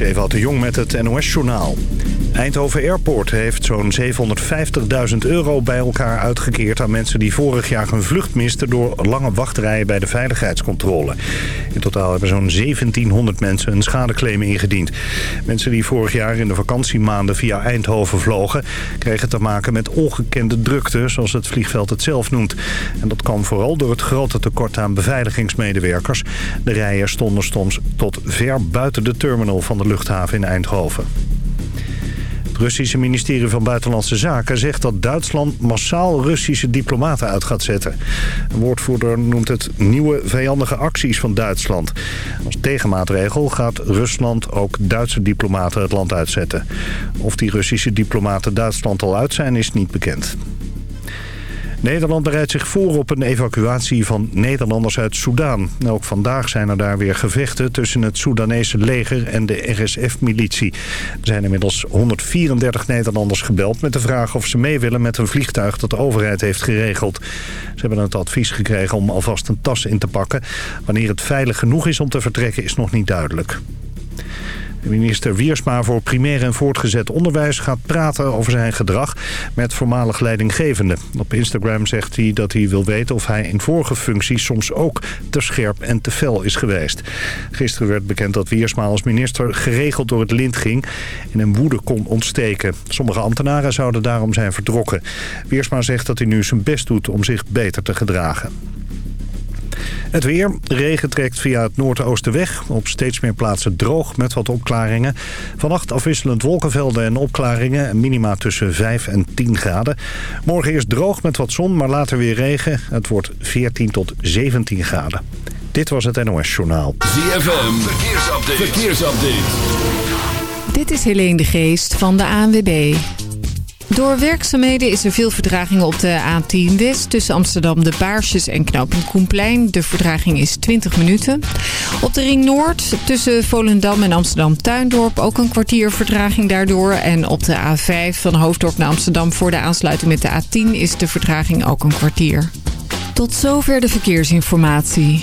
Ewout de Jong met het NOS-journaal. Eindhoven Airport heeft zo'n 750.000 euro bij elkaar uitgekeerd aan mensen die vorig jaar hun vlucht misten door lange wachtrijen bij de veiligheidscontrole. In totaal hebben zo'n 1700 mensen een schadeclaim ingediend. Mensen die vorig jaar in de vakantiemaanden via Eindhoven vlogen kregen te maken met ongekende drukte, zoals het vliegveld het zelf noemt. En dat kwam vooral door het grote tekort aan beveiligingsmedewerkers. De rijen stonden soms tot ver buiten de terminal van de luchthaven in Eindhoven. Russische ministerie van Buitenlandse Zaken zegt dat Duitsland massaal Russische diplomaten uit gaat zetten. Een woordvoerder noemt het nieuwe vijandige acties van Duitsland. Als tegenmaatregel gaat Rusland ook Duitse diplomaten het land uitzetten. Of die Russische diplomaten Duitsland al uit zijn is niet bekend. Nederland bereidt zich voor op een evacuatie van Nederlanders uit Soedan. Ook vandaag zijn er daar weer gevechten tussen het Soedanese leger en de RSF-militie. Er zijn inmiddels 134 Nederlanders gebeld met de vraag of ze mee willen met een vliegtuig dat de overheid heeft geregeld. Ze hebben het advies gekregen om alvast een tas in te pakken. Wanneer het veilig genoeg is om te vertrekken is nog niet duidelijk. Minister Wiersma voor primair en voortgezet onderwijs gaat praten over zijn gedrag met voormalig leidinggevende. Op Instagram zegt hij dat hij wil weten of hij in vorige functies soms ook te scherp en te fel is geweest. Gisteren werd bekend dat Wiersma als minister geregeld door het lint ging en een woede kon ontsteken. Sommige ambtenaren zouden daarom zijn vertrokken. Wiersma zegt dat hij nu zijn best doet om zich beter te gedragen. Het weer. Regen trekt via het noordoosten weg. Op steeds meer plaatsen droog met wat opklaringen. Vannacht afwisselend wolkenvelden en opklaringen. Minima tussen 5 en 10 graden. Morgen eerst droog met wat zon, maar later weer regen. Het wordt 14 tot 17 graden. Dit was het NOS Journaal. ZFM. Verkeersupdate. Verkeersupdate. Dit is Helene de Geest van de ANWB. Door werkzaamheden is er veel verdraging op de A10 West... tussen Amsterdam de Baarsjes en Knooppunt Koenplein. De verdraging is 20 minuten. Op de Ring Noord tussen Volendam en Amsterdam Tuindorp... ook een kwartier verdraging daardoor. En op de A5 van Hoofddorp naar Amsterdam... voor de aansluiting met de A10 is de verdraging ook een kwartier. Tot zover de verkeersinformatie.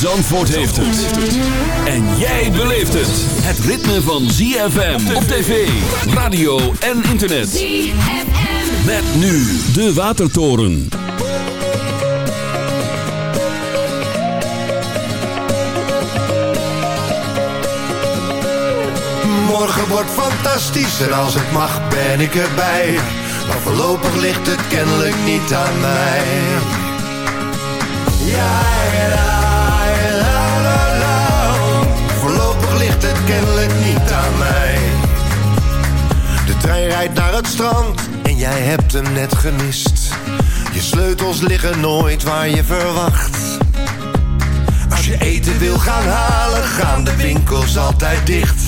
Zandvoort heeft het. En jij beleeft het. Het ritme van ZFM op tv, radio en internet. ZFM. Met nu de Watertoren. Morgen wordt fantastisch en als het mag ben ik erbij. Maar voorlopig ligt het kennelijk niet aan mij. Ja, ja. Kennelijk niet aan mij. De trein rijdt naar het strand en jij hebt hem net gemist. Je sleutels liggen nooit waar je verwacht. Als je eten wil gaan halen, gaan de winkels altijd dicht.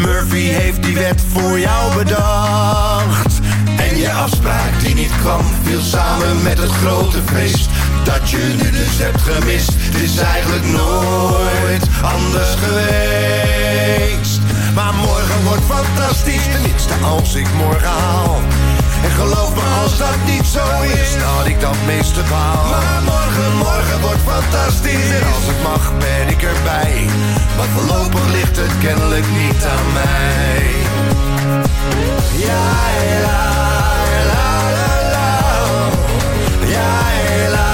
Murphy heeft die wet voor jou bedacht. En je afspraak die niet kwam, viel samen met het grote feest dat je nu dus hebt gemist. Het is eigenlijk nooit anders geweest. Maar morgen wordt fantastisch, tenminste als ik morgen haal. En geloof me als dat niet zo is, dat ik dat meeste baal. Maar morgen, morgen wordt fantastisch. En als het mag ben ik erbij. Maar voorlopig ligt het kennelijk niet aan mij. Ja, la. Ja, la.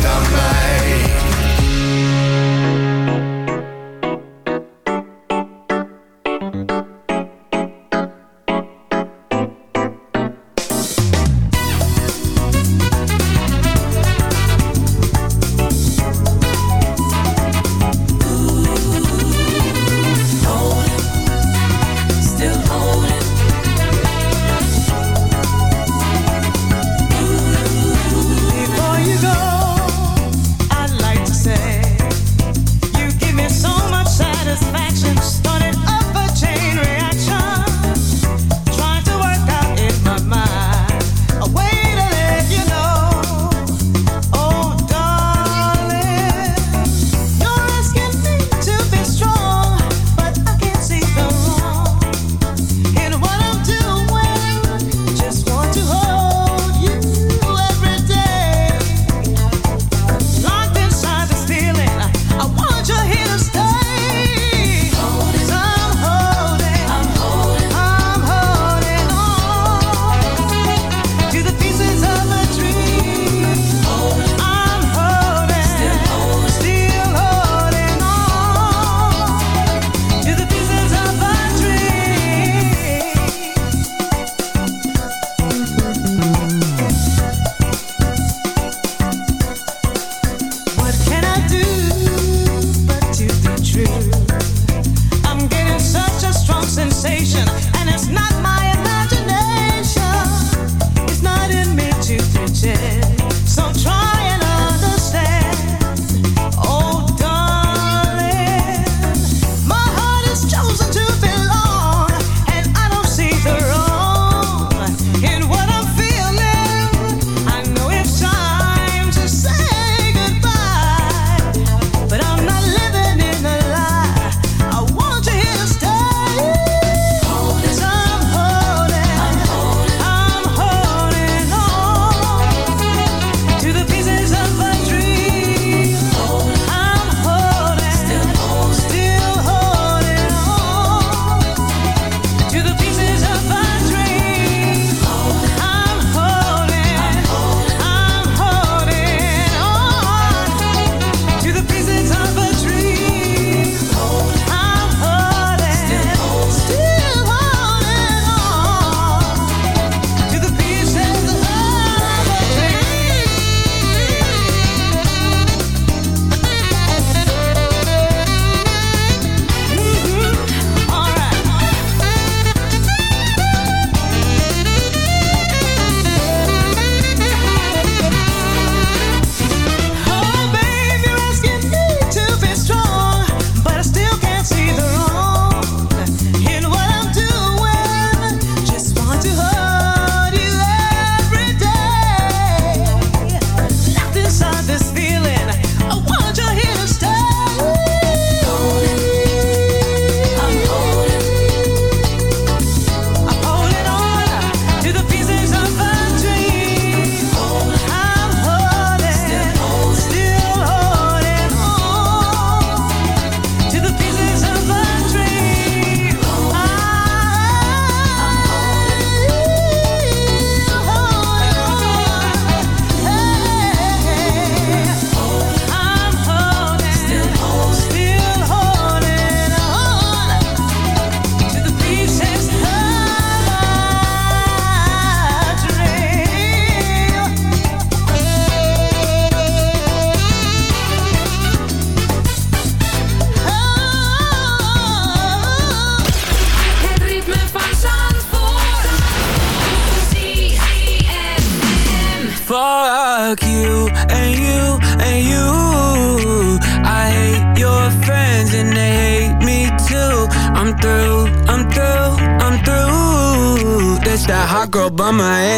toch al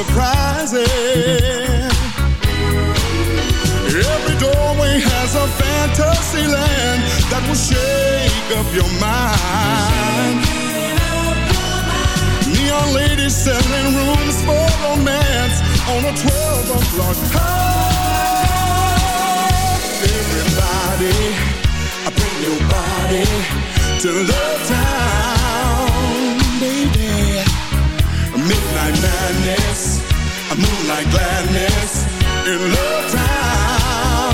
Surprises Every doorway has a fantasy land That will shake up your mind. Neon ladies selling rooms for romance On a 12 o'clock high. Everybody, I bring your body to Love Town, baby. Midnight madness, a moonlight gladness in Love Town.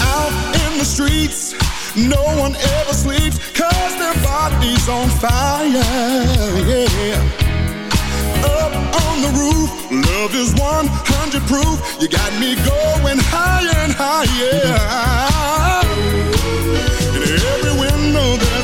Out in the streets, no one ever sleeps, cause their body's on fire, yeah. Up on the roof, love is 100 proof. You got me going higher and higher. In every window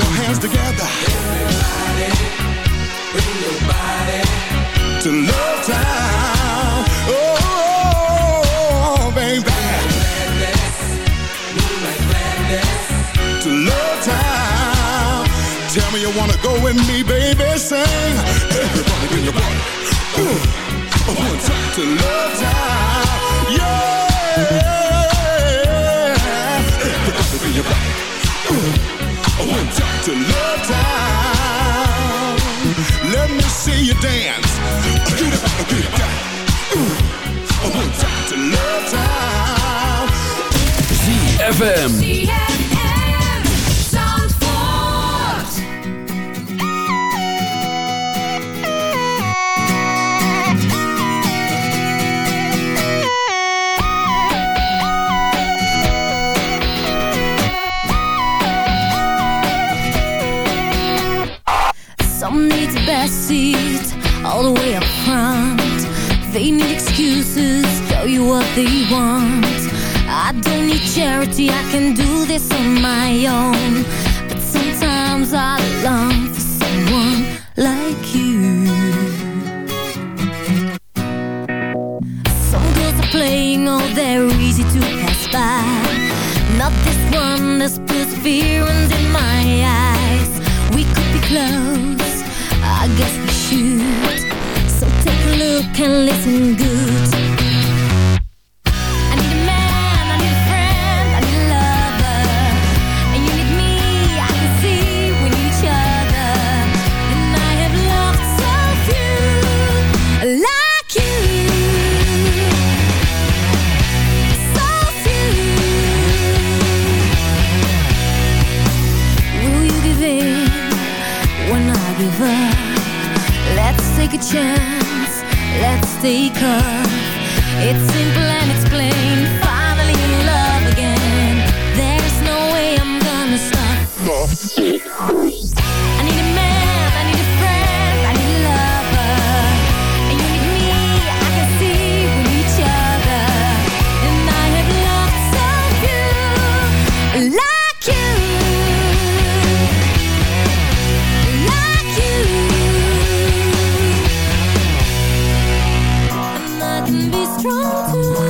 your hands together. Everybody, bring your body to love time. Oh, oh baby. Gladness, moonlight gladness to love time. Tell me you wanna go with me, baby. Sing. Everybody, bring your body. Ooh, one time to love time. Yeah. Everybody, bring your body. Ooh, one time to Love Town. Let me see you dance. Get up, get. Ooh, one time to Love Town. ZFM. I don't need charity, I can do this on my own. But sometimes I come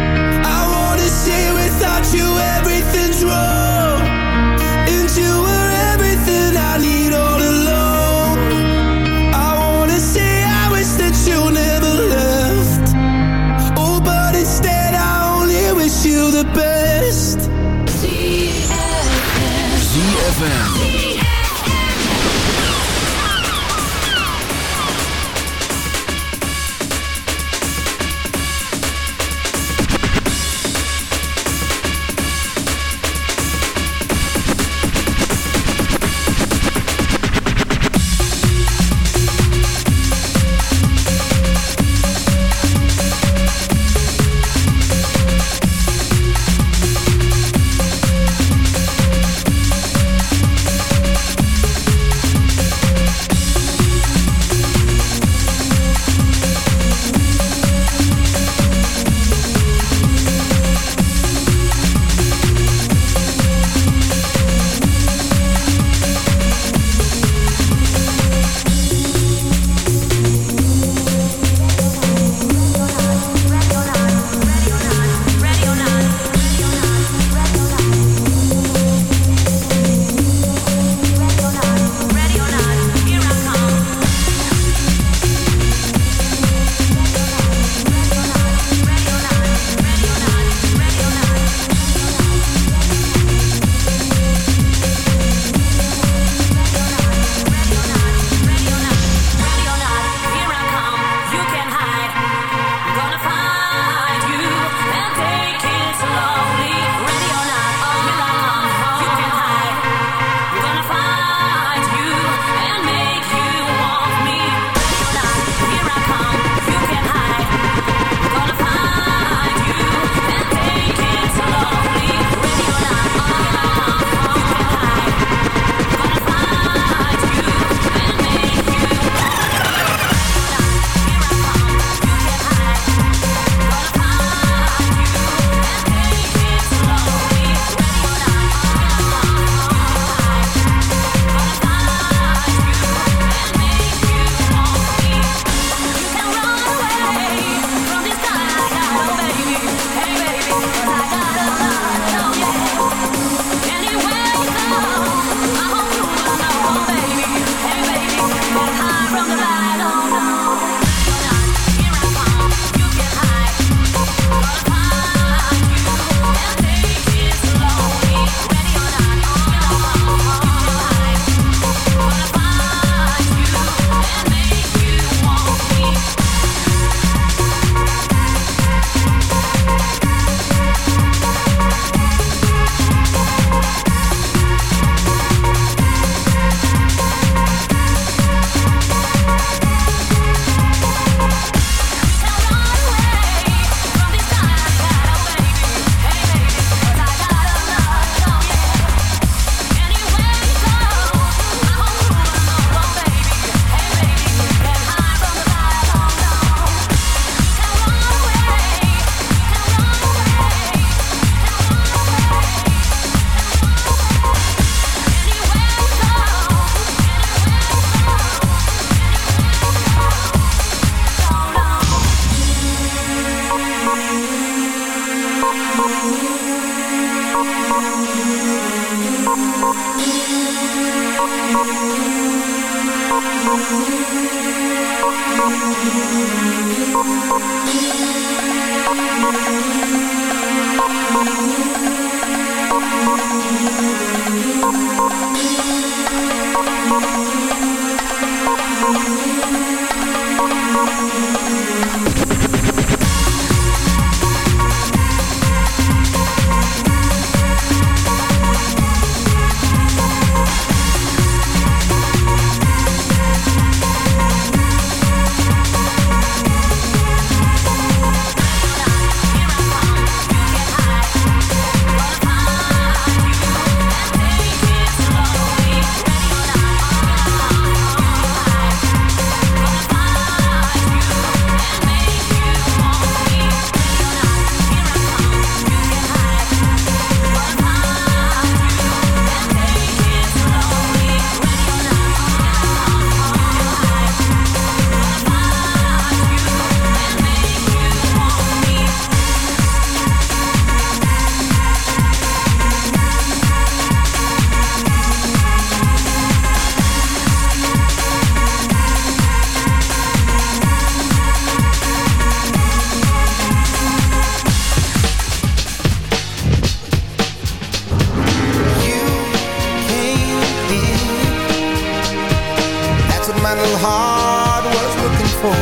final heart was looking for.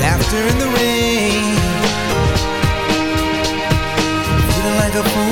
Laughter in the rain. Feeling like a fool.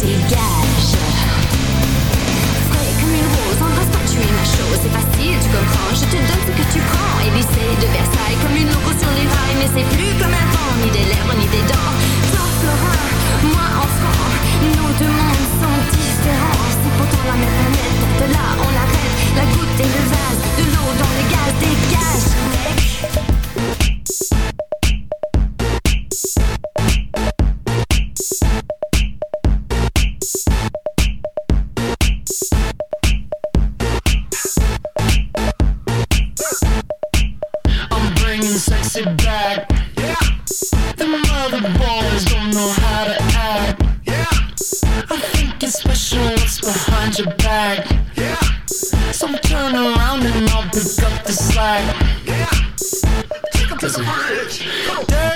Dégage Frais comme une rose, embrasse-toi, tu es ma chose C'est facile, tu comprends, je te donne ce que tu prends Élysée de Versailles, comme une loco sur les rails Mais c'est plus comme avant, ni des lèvres, ni des dents Toi, Florin, moi, enfant Nos deux mondes sont différents C'est pourtant la même planète De là, on arrête La goutte et le vase De l'eau dans le gaz, dégage, behind your back. Yeah. So turn around and I'll pick up the slack. Yeah. Take to the bridge.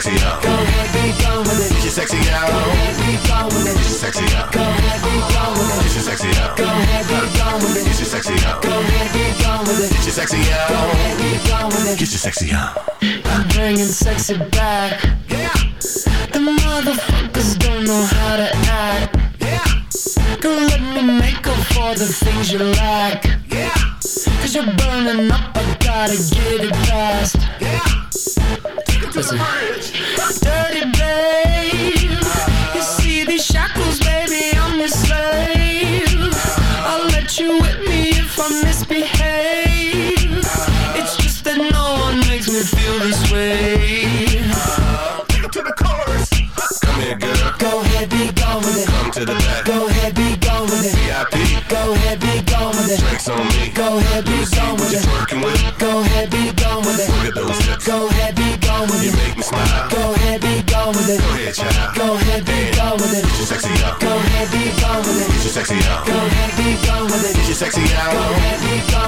Sexy out. Go ahead, be gone with it. Get your sexy out. Go ahead, be gone with it. Get your sexy out. Go ahead, be gone with it. Get your sexy out. Go ahead, be gone with it. Get your sexy out. Go ahead, be gone with it. Get your sexy Go out. ahead, be gone with it. Get your sexy out. I'm bringing sexy back. Yeah. The motherfuckers don't know how to act. Yeah. Girl, let me make up for the things you lack. Yeah. Cause you're burning up, I gotta get it fast. Yeah. Bridge. Dirty babe. You see these shackles, baby, I'm your slave. I'll let you whip me if I misbehave. It's just that no one makes me feel this way. Gone with it. Go ahead, child. Go ahead, be gone with it. Get your sexy out. Go ahead, be gone with it. Get your sexy out. Go ahead, be gone with it. Get your sexy out. Go ahead, be gone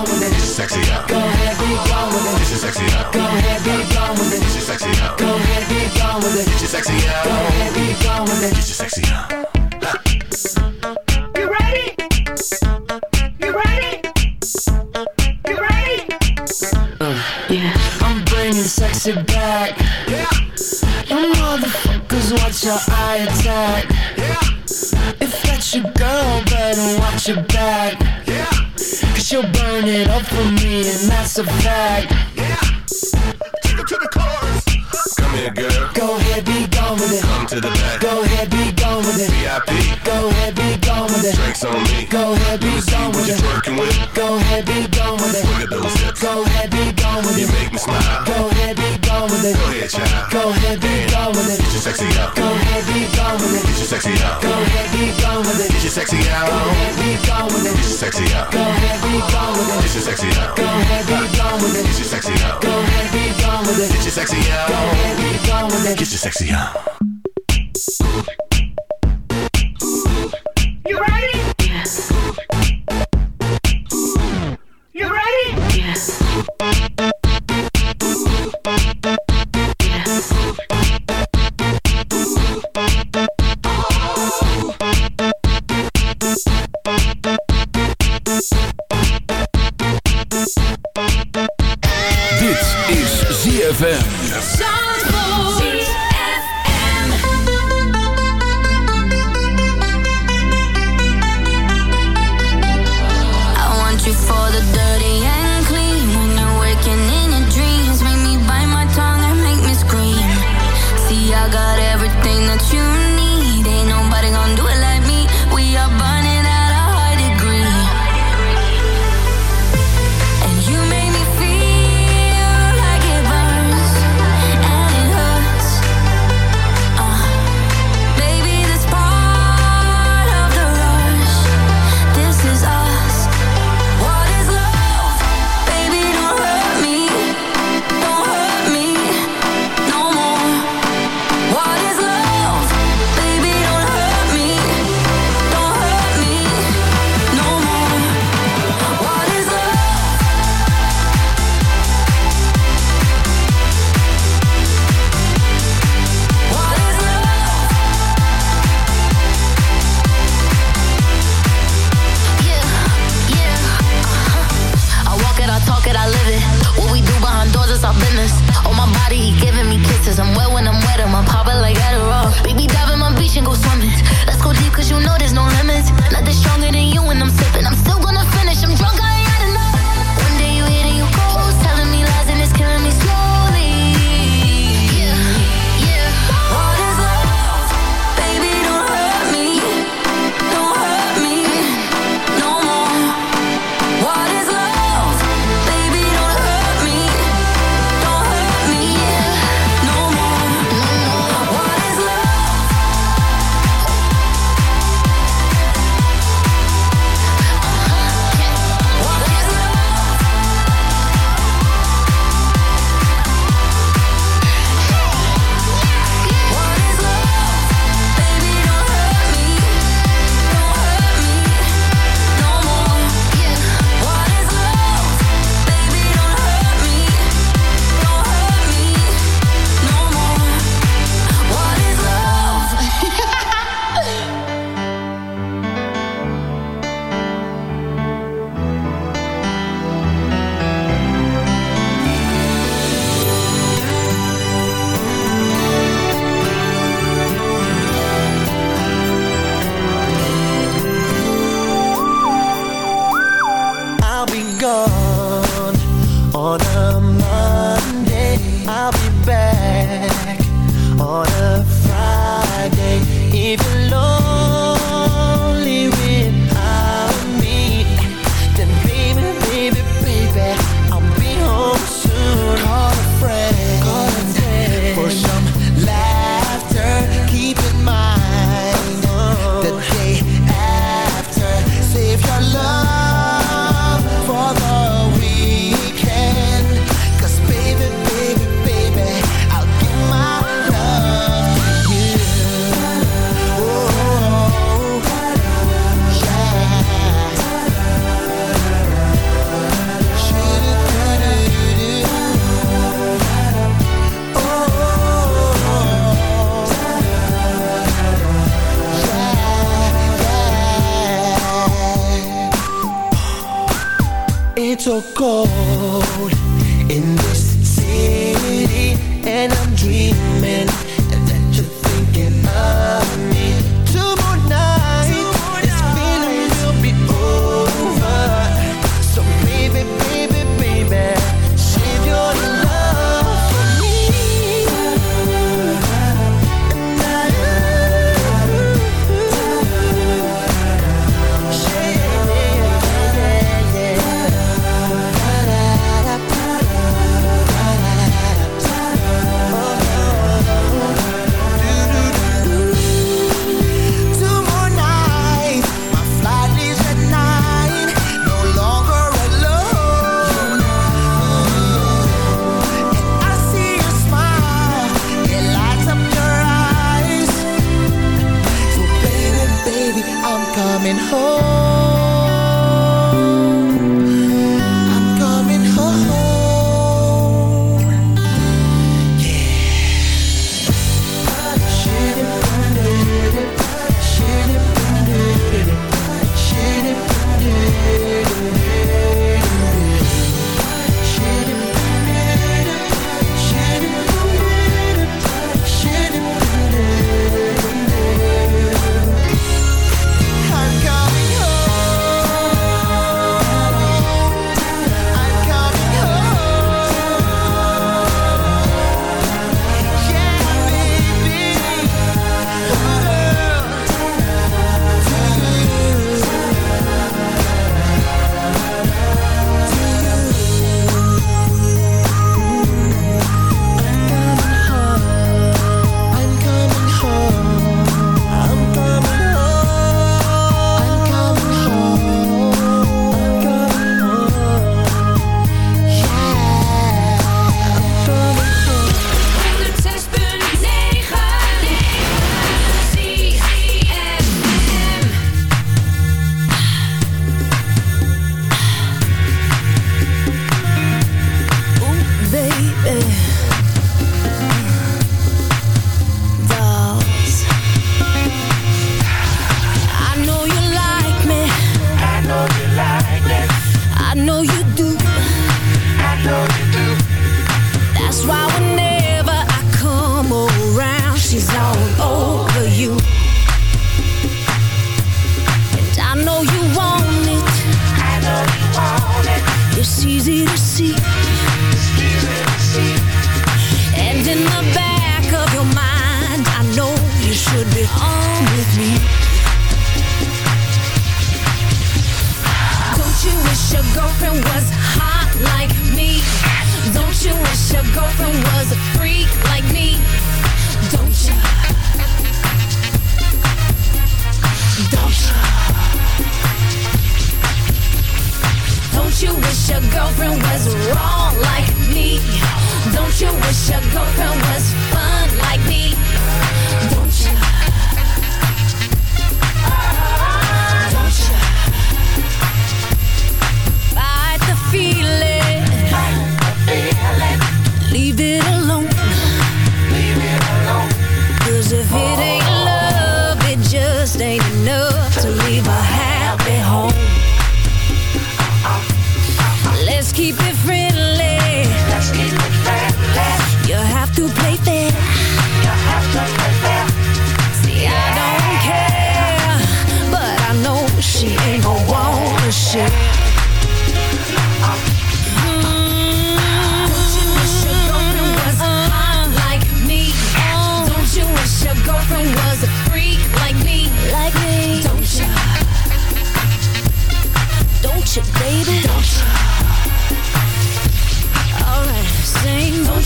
sexy out.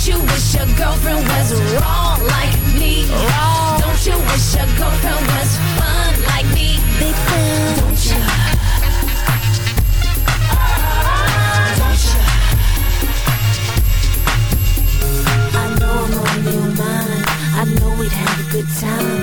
you wish your girlfriend was wrong like me? Wrong. Don't you wish your girlfriend was fun like me? Big fan. Don't you? Don't you? I know I'm on your mind. I know we'd have a good time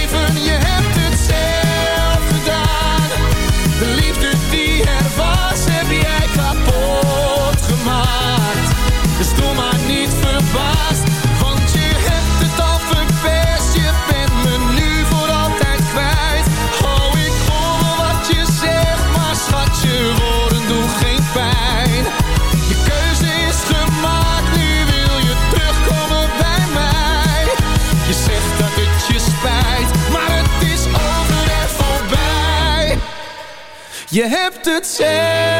leven Je hebt je hebt het zelf